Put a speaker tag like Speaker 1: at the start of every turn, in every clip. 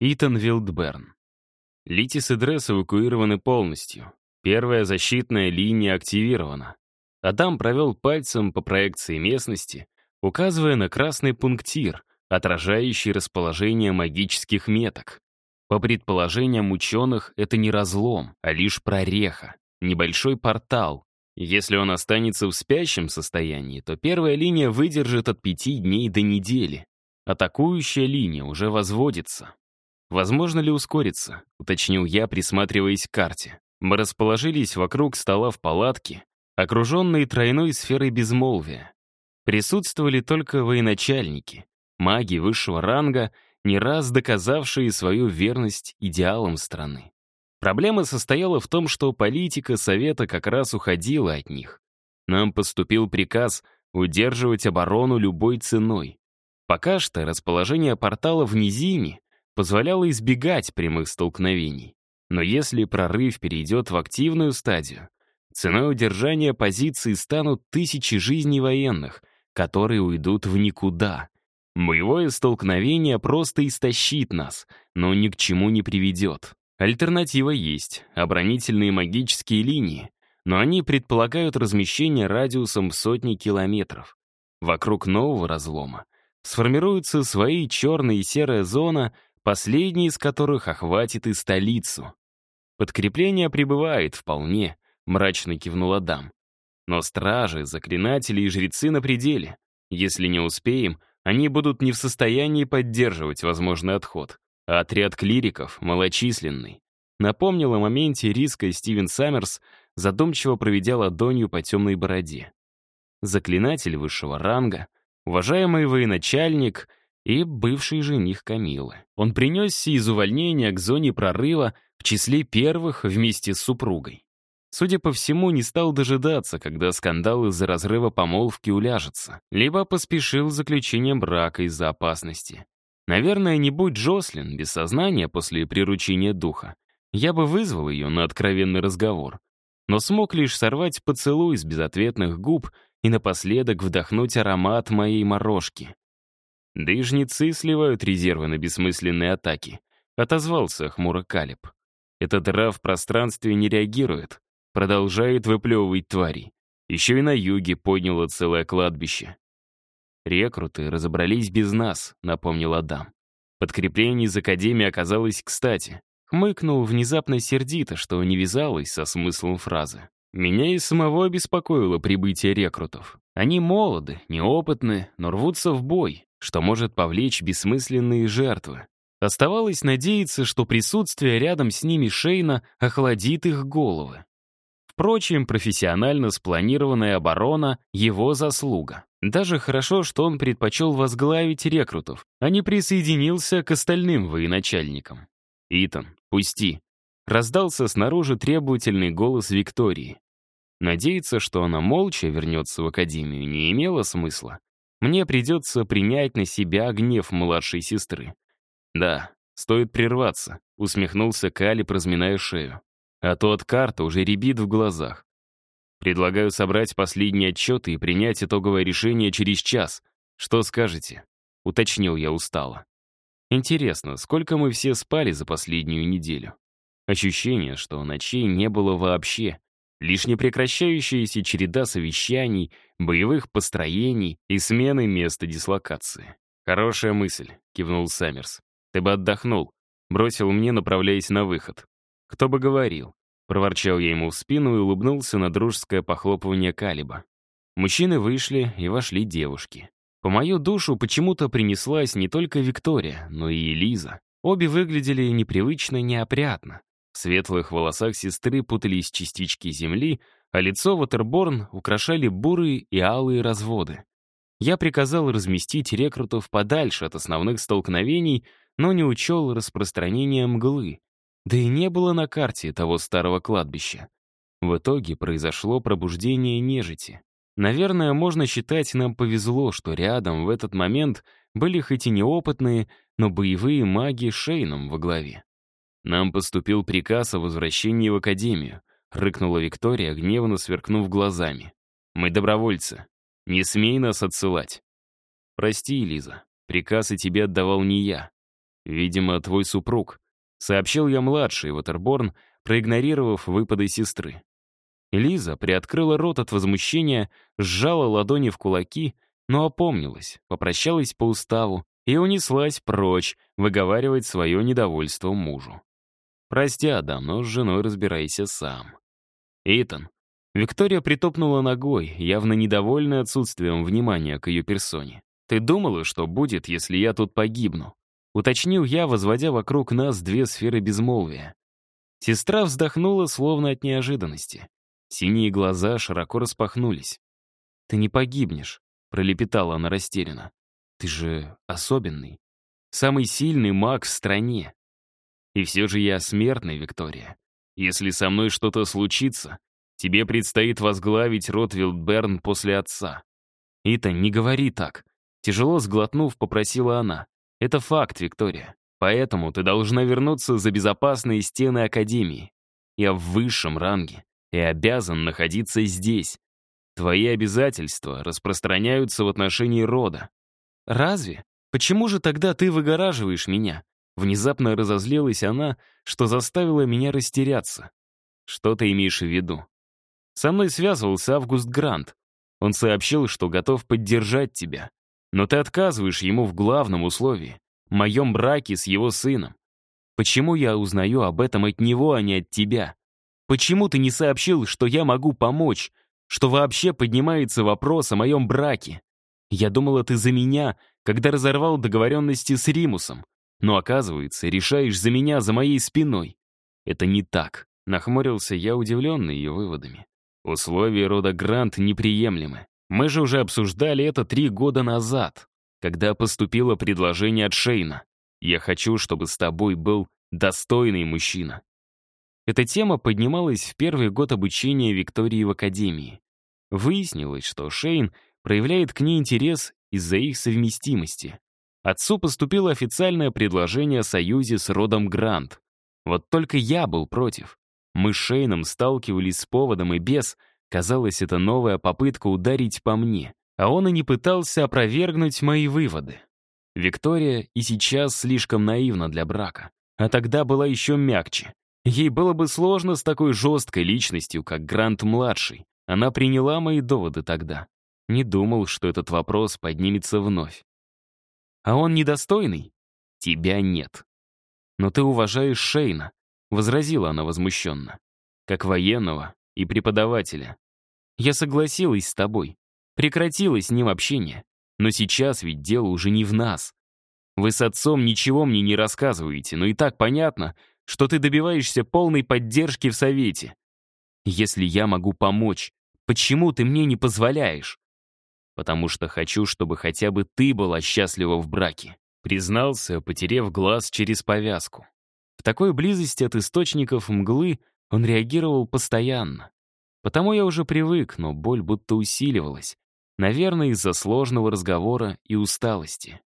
Speaker 1: Итан Вилдберн. Литис и Дресс эвакуированы полностью. Первая защитная линия активирована. Адам провел пальцем по проекции местности, указывая на красный пунктир, отражающий расположение магических меток. По предположениям ученых, это не разлом, а лишь прореха, небольшой портал. Если он останется в спящем состоянии, то первая линия выдержит от пяти дней до недели. Атакующая линия уже возводится. «Возможно ли ускориться?» — уточнил я, присматриваясь к карте. Мы расположились вокруг стола в палатке, окруженные тройной сферой безмолвия. Присутствовали только военачальники, маги высшего ранга, не раз доказавшие свою верность идеалам страны. Проблема состояла в том, что политика Совета как раз уходила от них. Нам поступил приказ удерживать оборону любой ценой. Пока что расположение портала в низине позволяло избегать прямых столкновений. Но если прорыв перейдет в активную стадию, ценой удержания позиций станут тысячи жизней военных, которые уйдут в никуда. Боевое столкновение просто истощит нас, но ни к чему не приведет. Альтернатива есть — оборонительные магические линии, но они предполагают размещение радиусом в сотни километров. Вокруг нового разлома сформируются свои черная и серая зона — последний из которых охватит и столицу. Подкрепление прибывает вполне, мрачно кивнул Адам. Но стражи, заклинатели и жрецы на пределе. Если не успеем, они будут не в состоянии поддерживать возможный отход. А отряд клириков малочисленный. Напомнил о моменте риска Стивен Саммерс, задумчиво проведя ладонью по темной бороде. Заклинатель высшего ранга, уважаемый военачальник и бывший жених Камилы. Он принесся из увольнения к зоне прорыва в числе первых вместе с супругой. Судя по всему, не стал дожидаться, когда скандал из-за разрыва помолвки уляжется, либо поспешил заключением брака из-за опасности. Наверное, не будь Джослин без сознания после приручения духа, я бы вызвал ее на откровенный разговор, но смог лишь сорвать поцелуй с безответных губ и напоследок вдохнуть аромат моей морожки. Да и жнецы сливают резервы на бессмысленные атаки. Отозвался хмуро Калиб. Эта дыра в пространстве не реагирует. Продолжает выплевывать твари. Еще и на юге подняло целое кладбище. «Рекруты разобрались без нас», — напомнил Адам. Подкрепление из Академии оказалось кстати. Хмыкнул внезапно сердито, что не вязалось со смыслом фразы. Меня и самого беспокоило прибытие рекрутов. Они молоды, неопытны, но рвутся в бой, что может повлечь бессмысленные жертвы. Оставалось надеяться, что присутствие рядом с ними Шейна охладит их головы. Впрочем, профессионально спланированная оборона — его заслуга. Даже хорошо, что он предпочел возглавить рекрутов, а не присоединился к остальным военачальникам. «Итан, пусти!» — раздался снаружи требовательный голос Виктории. Надеяться, что она молча вернется в академию, не имело смысла. Мне придется принять на себя гнев младшей сестры. Да, стоит прерваться, усмехнулся Калиб, разминая шею. А то от карты уже рябит в глазах. Предлагаю собрать последние отчеты и принять итоговое решение через час. Что скажете? Уточнил я устало. Интересно, сколько мы все спали за последнюю неделю? Ощущение, что ночей не было вообще. Лишь непрекращающаяся череда совещаний, боевых построений и смены места дислокации. «Хорошая мысль», — кивнул Саммерс. «Ты бы отдохнул», — бросил мне, направляясь на выход. «Кто бы говорил?» Проворчал я ему в спину и улыбнулся на дружеское похлопывание Калиба. Мужчины вышли, и вошли девушки. По мою душу почему-то принеслась не только Виктория, но и Элиза. Обе выглядели непривычно неопрятно. В светлых волосах сестры путались частички земли, а лицо Ватерборн украшали бурые и алые разводы. Я приказал разместить рекрутов подальше от основных столкновений, но не учел распространения мглы. Да и не было на карте того старого кладбища. В итоге произошло пробуждение нежити. Наверное, можно считать, нам повезло, что рядом в этот момент были хоть и неопытные, но боевые маги Шейном во главе. «Нам поступил приказ о возвращении в Академию», — рыкнула Виктория, гневно сверкнув глазами. «Мы добровольцы. Не смей нас отсылать». «Прости, Лиза, приказ и тебе отдавал не я». «Видимо, твой супруг», — сообщил я младший Ватерборн, проигнорировав выпады сестры. Лиза приоткрыла рот от возмущения, сжала ладони в кулаки, но опомнилась, попрощалась по уставу и унеслась прочь, выговаривать свое недовольство мужу. «Прости, Адам, но с женой разбирайся сам». «Итан». Виктория притопнула ногой, явно недовольная отсутствием внимания к ее персоне. «Ты думала, что будет, если я тут погибну?» Уточнил я, возводя вокруг нас две сферы безмолвия. Сестра вздохнула, словно от неожиданности. Синие глаза широко распахнулись. «Ты не погибнешь», — пролепетала она растерянно. «Ты же особенный. Самый сильный маг в стране. И все же я смертный, Виктория. Если со мной что-то случится, тебе предстоит возглавить род Вилдберн после отца». «Ита, не говори так», — тяжело сглотнув, попросила она. «Это факт, Виктория. Поэтому ты должна вернуться за безопасные стены Академии. Я в высшем ранге и обязан находиться здесь. Твои обязательства распространяются в отношении рода. Разве? Почему же тогда ты выгораживаешь меня? Внезапно разозлилась она, что заставила меня растеряться. Что ты имеешь в виду? Со мной связывался Август Грант. Он сообщил, что готов поддержать тебя. Но ты отказываешь ему в главном условии — моем браке с его сыном. Почему я узнаю об этом от него, а не от тебя? Почему ты не сообщил, что я могу помочь, что вообще поднимается вопрос о моем браке? Я думала, ты за меня, когда разорвал договоренности с Римусом. Но оказывается, решаешь за меня, за моей спиной. Это не так. Нахмурился я, удивленный ее выводами. Условия рода Грант неприемлемы. Мы же уже обсуждали это три года назад, когда поступило предложение от Шейна. Я хочу, чтобы с тобой был достойный мужчина. Эта тема поднималась в первый год обучения Виктории в Академии. Выяснилось, что Шейн проявляет к ней интерес из-за их совместимости. Отцу поступило официальное предложение о союзе с родом Грант. Вот только я был против. Мы с Шейном сталкивались с поводом и без. Казалось, это новая попытка ударить по мне. А он и не пытался опровергнуть мои выводы. Виктория и сейчас слишком наивна для брака. А тогда была еще мягче. Ей было бы сложно с такой жесткой личностью, как Грант-младший. Она приняла мои доводы тогда. Не думал, что этот вопрос поднимется вновь. А он недостойный? Тебя нет. Но ты уважаешь Шейна, возразила она возмущенно. Как военного и преподавателя. Я согласилась с тобой. Прекратила с ним общение. Но сейчас ведь дело уже не в нас. Вы с отцом ничего мне не рассказываете, но и так понятно, что ты добиваешься полной поддержки в Совете. Если я могу помочь, почему ты мне не позволяешь? Потому что хочу, чтобы хотя бы ты была счастлива в браке. Признался, потерев глаз через повязку. В такой близости от источников мглы он реагировал постоянно. Потому я уже привык, но боль будто усиливалась. Наверное, из-за сложного разговора и усталости.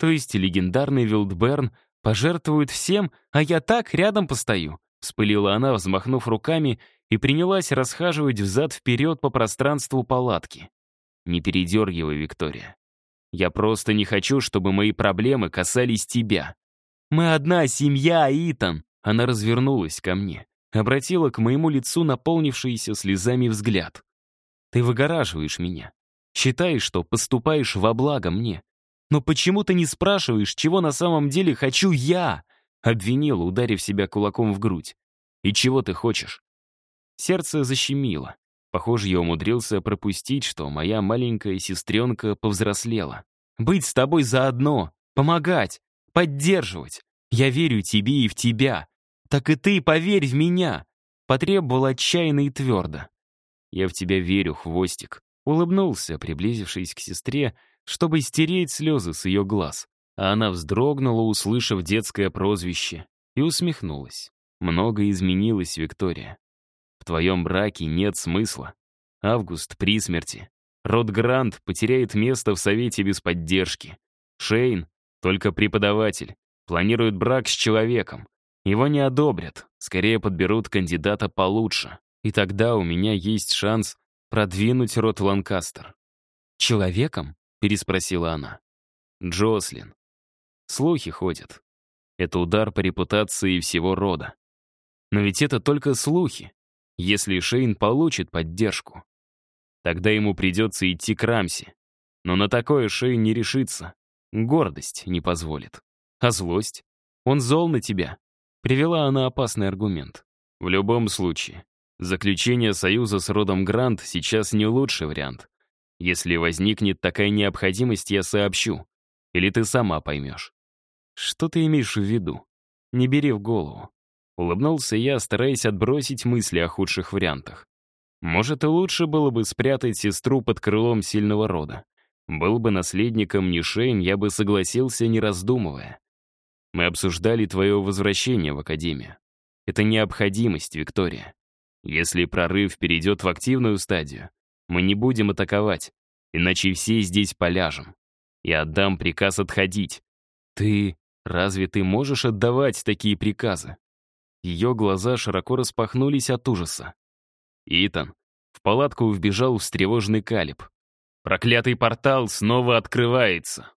Speaker 1: То есть легендарный Вилдберн Пожертвуют всем, а я так рядом постою», — вспылила она, взмахнув руками, и принялась расхаживать взад-вперед по пространству палатки. «Не передергивай, Виктория. Я просто не хочу, чтобы мои проблемы касались тебя. Мы одна семья, Итан!» Она развернулась ко мне, обратила к моему лицу наполнившийся слезами взгляд. «Ты выгораживаешь меня. Считаешь, что поступаешь во благо мне. «Но почему ты не спрашиваешь, чего на самом деле хочу я?» Обвинила, ударив себя кулаком в грудь. «И чего ты хочешь?» Сердце защемило. Похоже, я умудрился пропустить, что моя маленькая сестренка повзрослела. «Быть с тобой заодно, помогать, поддерживать. Я верю тебе и в тебя. Так и ты поверь в меня!» Потребовал отчаянно и твердо. «Я в тебя верю, хвостик», — улыбнулся, приблизившись к сестре, чтобы стереть слезы с ее глаз. А она вздрогнула, услышав детское прозвище, и усмехнулась. Много изменилось, Виктория. В твоем браке нет смысла. Август при смерти. Род Грант потеряет место в Совете без поддержки. Шейн — только преподаватель. Планирует брак с человеком. Его не одобрят, скорее подберут кандидата получше. И тогда у меня есть шанс продвинуть род Ланкастер. Человеком? переспросила она. Джослин. Слухи ходят. Это удар по репутации всего рода. Но ведь это только слухи. Если Шейн получит поддержку, тогда ему придется идти к Рамсе. Но на такое Шейн не решится. Гордость не позволит. А злость? Он зол на тебя. Привела она опасный аргумент. В любом случае, заключение союза с родом Грант сейчас не лучший вариант. Если возникнет такая необходимость, я сообщу. Или ты сама поймешь. Что ты имеешь в виду? Не бери в голову. Улыбнулся я, стараясь отбросить мысли о худших вариантах. Может, и лучше было бы спрятать сестру под крылом сильного рода. Был бы наследником не Шейн, я бы согласился, не раздумывая. Мы обсуждали твое возвращение в Академию. Это необходимость, Виктория. Если прорыв перейдет в активную стадию, мы не будем атаковать, иначе все здесь поляжем. Я отдам приказ отходить. Ты... Разве ты можешь отдавать такие приказы? Ее глаза широко распахнулись от ужаса. Итан. В палатку вбежал встревоженный Калиб. Проклятый портал снова открывается.